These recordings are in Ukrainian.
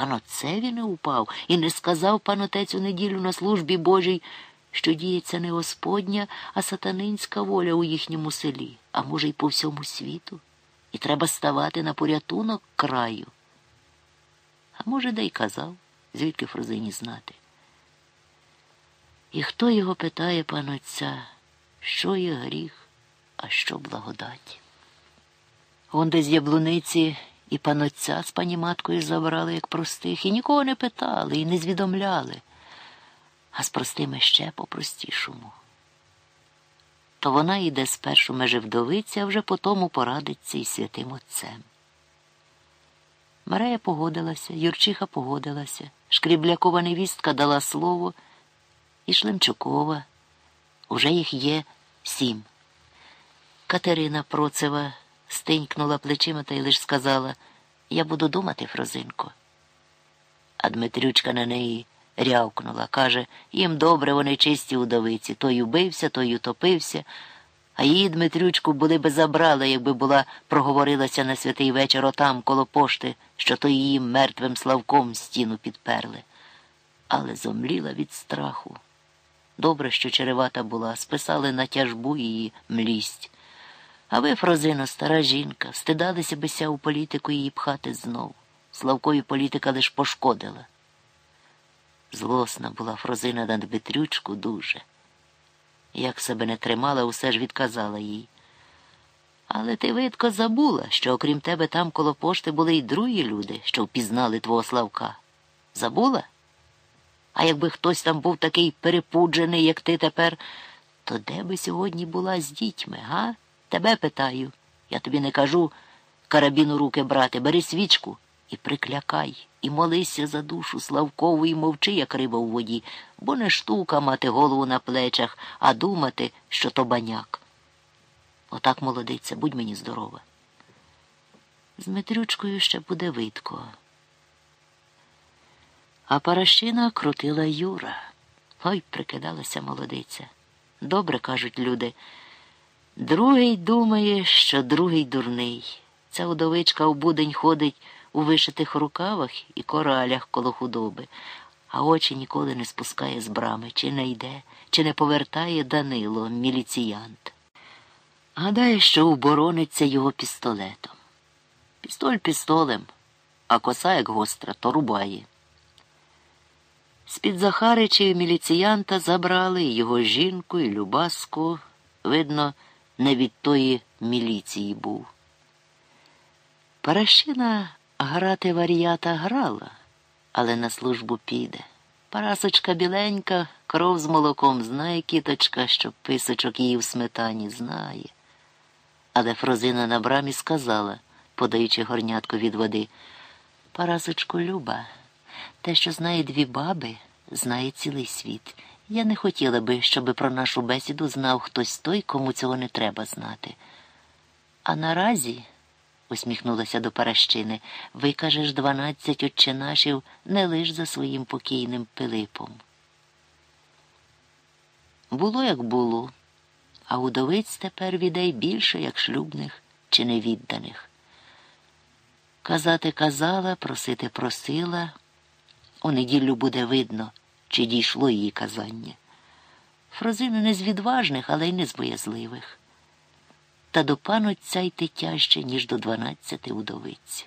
панотцеві не упав і не сказав панотець у неділю на службі Божій, що діється не Господня, а сатанинська воля у їхньому селі, а може, й по всьому світу, і треба ставати на порятунок краю. А може, де й казав, звідки Фрозині знати. І хто його питає, пан отця, що є гріх, а що благодать? Он десь яблуниці і панотця з пані маткою забрали, як простих, і нікого не питали, і не звідомляли, а з простими ще по-простішому. То вона йде спершу межи вдовиці, а вже потому порадиться із святим отцем. Марея погодилася, Юрчиха погодилася, Шкріблякова невістка дала слово, і Шлемчукова. Уже їх є сім. Катерина Процева стинькнула плечима та й лиш сказала Я буду думати, Фрозинко. А Дмитрючка на неї рявкнула, каже, їм добре, вони чисті удовиці. Той убився, той утопився. А її Дмитрючку були би забрали, якби була проговорилася на святий вечір отам коло пошти, що то її мертвим славком стіну підперли. Але зомліла від страху. Добре, що черевата була, списали на тяжбу її млість. А ви, Фрозино, стара жінка, стидалися бися у політику її пхати знов. Славкою політика лиш пошкодила. Злосна була Фрозина на Дмитрючку дуже. Як себе не тримала, усе ж відказала їй. Але ти, видко, забула, що окрім тебе там коло пошти були й другі люди, що впізнали твого Славка. Забула? А якби хтось там був такий перепуджений, як ти тепер, то де би сьогодні була з дітьми, га? Тебе питаю. Я тобі не кажу карабіну руки брати, бери свічку і приклякай, і молися за душу Славкову, і мовчи, як риба у воді, бо не штука мати голову на плечах, а думати, що то баняк. Отак, молодиця, будь мені здорова. З Дмитрючкою ще буде видко. А паращина крутила Юра. Ой, прикидалася молодиця. Добре кажуть люди. Другий думає, що другий дурний. Ця удовичка у будень ходить у вишитих рукавах і коралях коло худоби, а очі ніколи не спускає з брами, чи не йде, чи не повертає Данило, міліціянт. Гадає, що уборониться його пістолетом. Пістоль пістолем, а коса, як гостра, то рубає. З-під Захаричів міліціянта забрали його жінку і Любаску, видно, не від тої міліції був. Паращина грати варіата грала, але на службу піде. Парасочка біленька, кров з молоком знає кіточка, що писочок її в сметані знає. Але Фрозина на брамі сказала, подаючи горнятку від води, Парасочку Люба. Те, що знає дві баби, знає цілий світ. Я не хотіла би, щоб про нашу бесіду знав хтось той, кому цього не треба знати. А наразі, усміхнулася до Паращини, викажеш дванадцять отчинашів не лиш за своїм покійним Пилипом. Було, як було, а удовиць тепер відей більше, як шлюбних чи невідданих. Казати казала, просити просила. У неділю буде видно, чи дійшло її казання. Фрозина не з відважних, але й не з боязливих. Та до панотця йти тяжче, ніж до дванадцяти удовиць.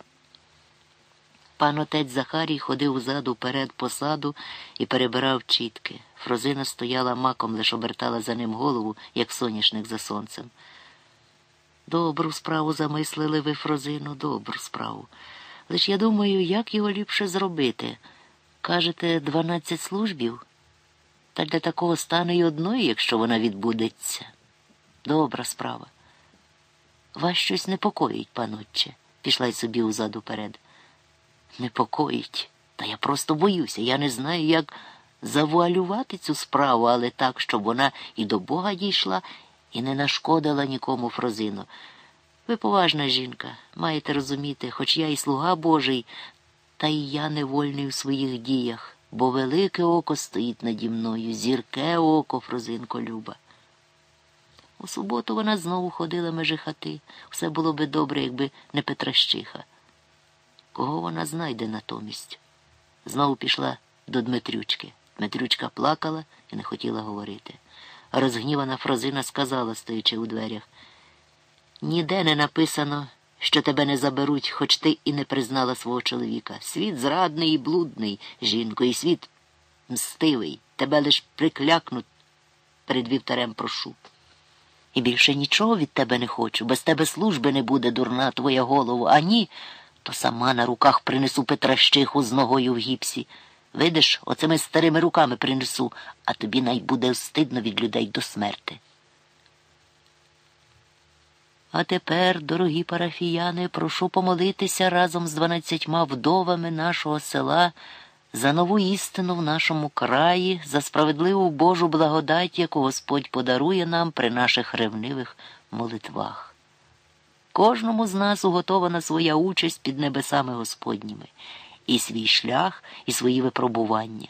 Пан отець Захарій ходив узаду вперед по саду і перебирав чітки. Фрозина стояла маком, лиш обертала за ним голову, як соняшник за сонцем. Добру справу замислили ви, Фрозину, добру справу. Лиш я думаю, як його ліпше зробити. Кажете, дванадцять службів? Та для такого стане й одної, якщо вона відбудеться. Добра справа. Вас щось непокоїть, панотче, пішла й собі узаду перед. Непокоїть. Та я просто боюся. Я не знаю, як завуалювати цю справу, але так, щоб вона і до Бога дійшла, і не нашкодила нікому Фрозину. Ви поважна жінка, маєте розуміти, хоч я і слуга Божий, та й я невольний у своїх діях, бо велике око стоїть наді мною, зірке око, Фрозинко Люба. У суботу вона знову ходила межи хати. Все було би добре, якби не Петращиха. Кого вона знайде натомість? Знову пішла до Дмитрючки. Дмитрючка плакала і не хотіла говорити. Розгнівана Фрозина сказала, стоячи у дверях. Ніде не написано, що тебе не заберуть, хоч ти і не признала свого чоловіка. Світ зрадний і блудний, жінко, і світ мстивий. Тебе лиш приклякнуть перед вівтарем прошу. І більше нічого від тебе не хочу. Без тебе служби не буде, дурна твоя голову, а ні, то сама на руках принесу Петращиху з ногою в гіпсі. Видиш, оцими старими руками принесу, а тобі най буде встидно від людей до смерти. А тепер, дорогі парафіяни, прошу помолитися разом з дванадцятьма вдовами нашого села за нову істину в нашому краї, за справедливу Божу благодать, яку Господь подарує нам при наших ревнивих молитвах. Кожному з нас уготована своя участь під небесами Господніми, і свій шлях, і свої випробування.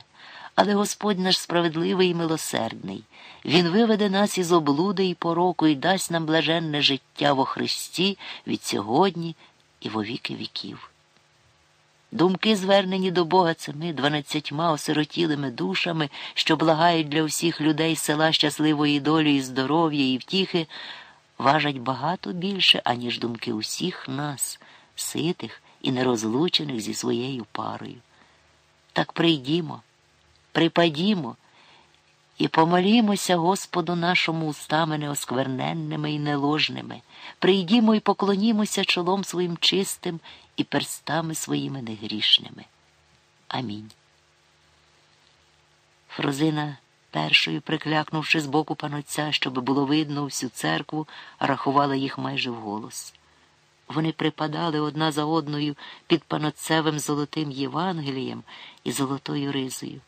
Але Господь наш справедливий і милосердний, Він виведе нас із облуди і пороку і дасть нам блаженне життя во Христі від сьогодні і во віки віків. Думки, звернені до Бога цими дванадцятьма осиротілими душами, що благають для всіх людей села щасливої долі і здоров'я і втіхи, важать багато більше, аніж думки усіх нас, ситих і нерозлучених зі своєю парою. Так прийдімо, припадімо і помолімося Господу нашому устами неоскверненними і неложними, прийдімо і поклонімося чолом своїм чистим і перстами своїми негрішними. Амінь. Фрозина, першою, приклякнувши з боку панотця, щоб було видно всю церкву, рахувала їх майже вголос. Вони припадали одна за одною під панотцевим золотим Євангелієм і золотою ризою.